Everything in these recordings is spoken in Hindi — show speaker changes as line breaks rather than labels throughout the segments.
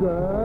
girl.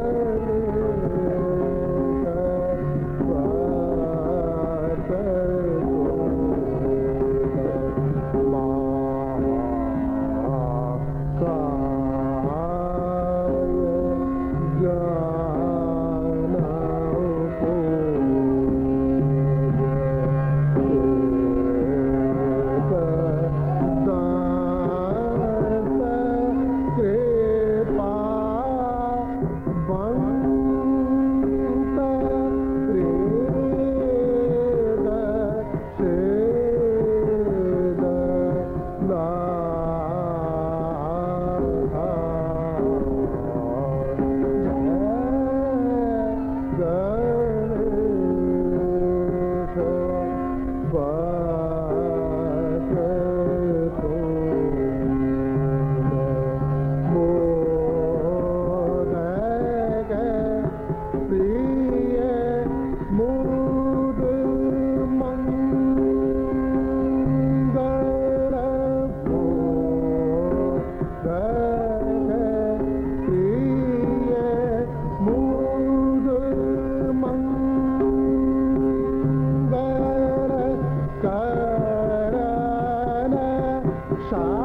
자.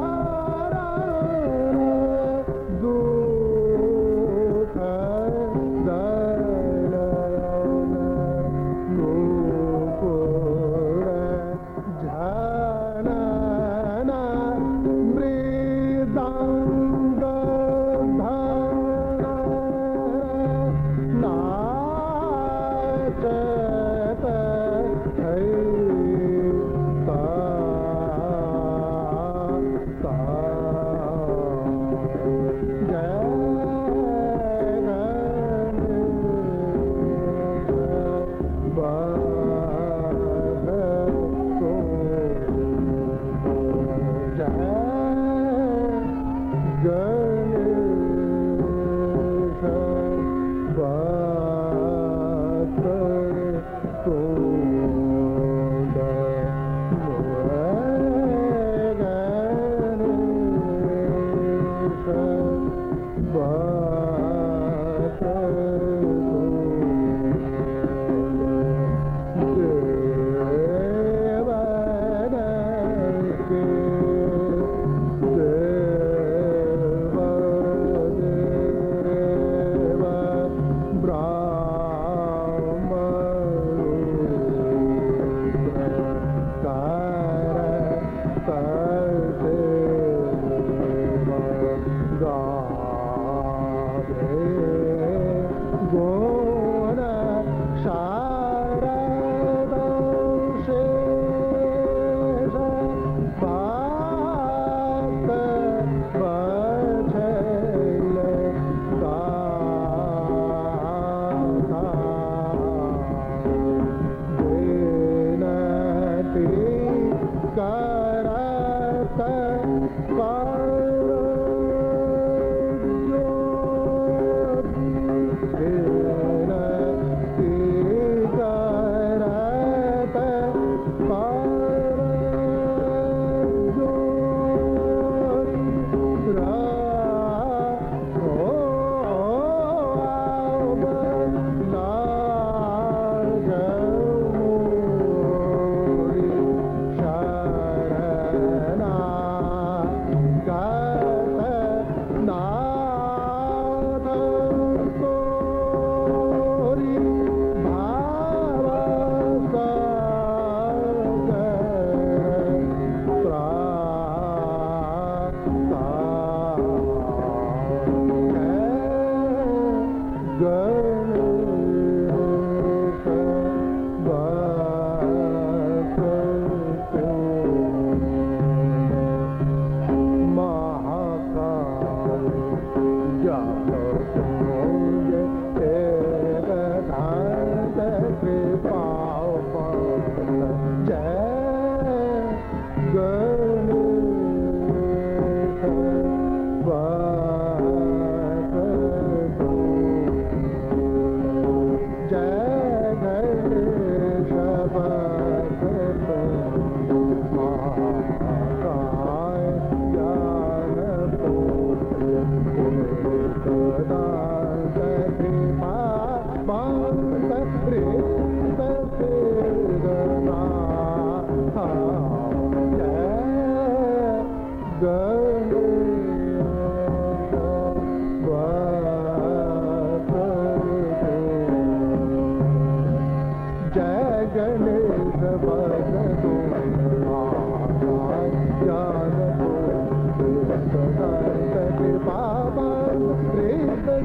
गणेश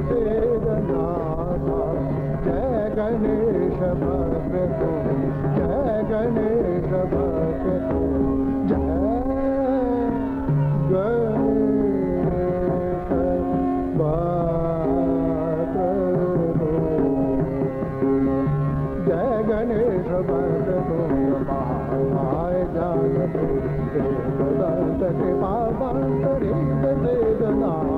चेदनाथा जय गणेश भगतो गणेश भर जा कृपा मंडी दे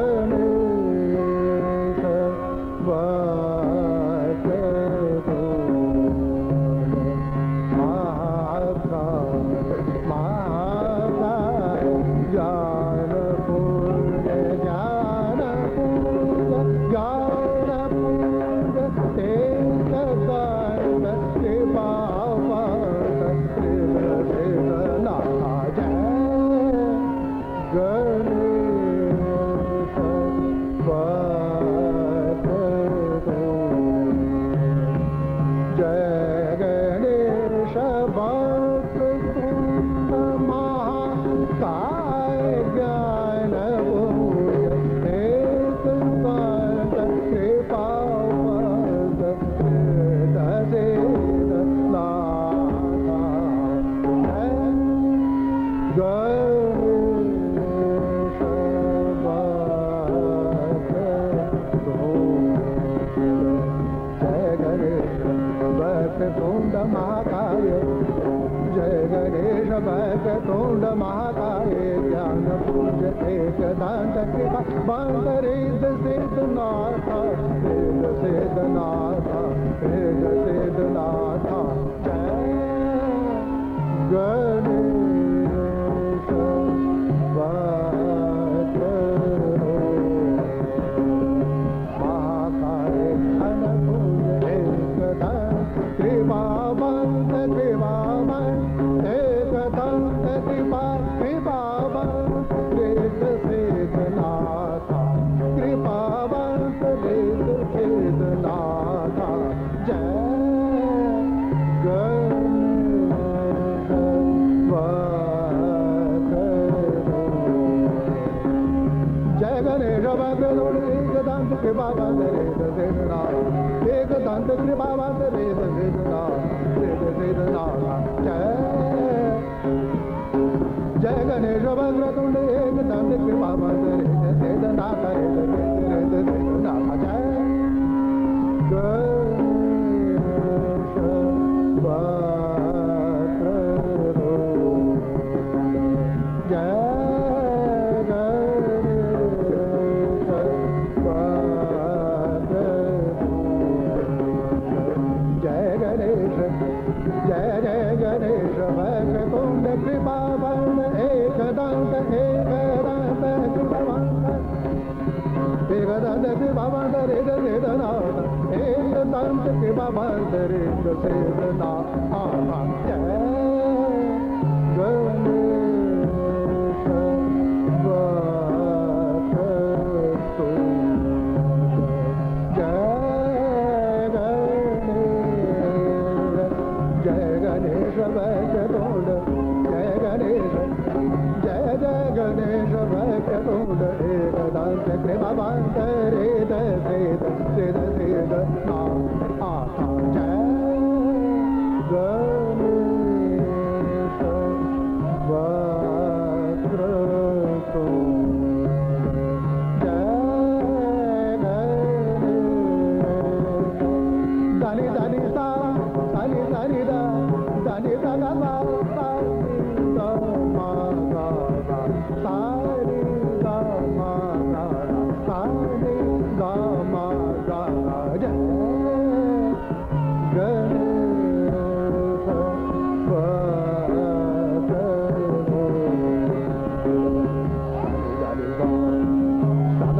जय महाकाय जय गणेश भक्तुंड महाकाय ज्ञान पूज एक दांत कृपा बंदरेद सिद्धनाथ वेद सिद्धनाथा वेद सिद्धनाथा जय गणेश एक दंत के बाबा वेद सेना एक दंत के बाबा वेदना सेना जय। जय गणेश भगवान एक दंत कृपा वेद वेदना वेद वेदना जय। गणेश एक दंत कृपवंत रे रे नाथ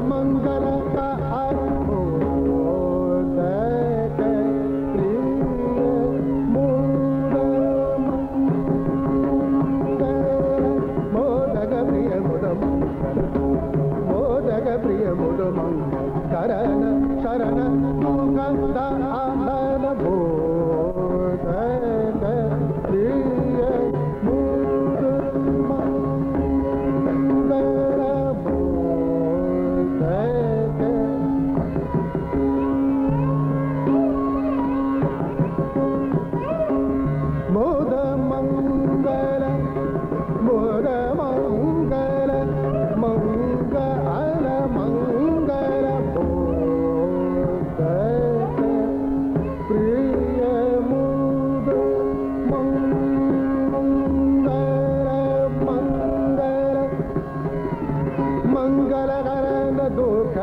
mangarata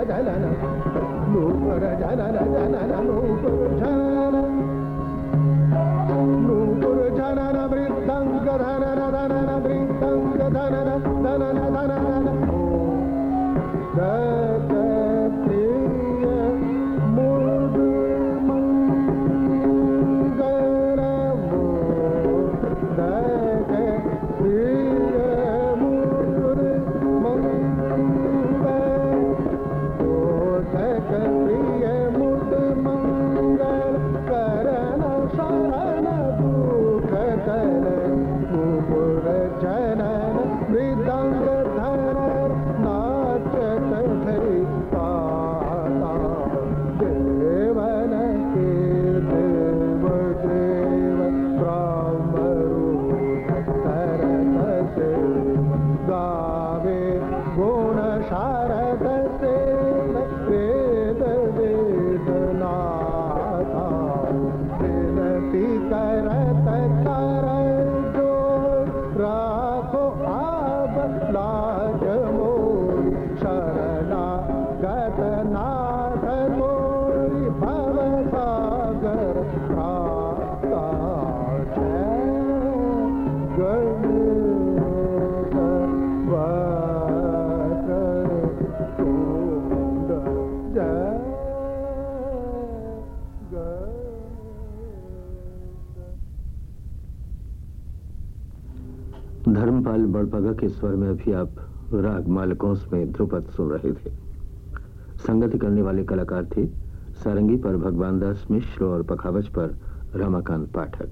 जानृन्द वृन्द
धर्मपाल बड़पगा के स्वर में अभी आप राग मालकोंस में ध्रुपद सुन रहे थे। संगति करने वाले कलाकार थे सारंगी पर भगवान दास मिश्र और पखावज पर रमाकांत पाठक।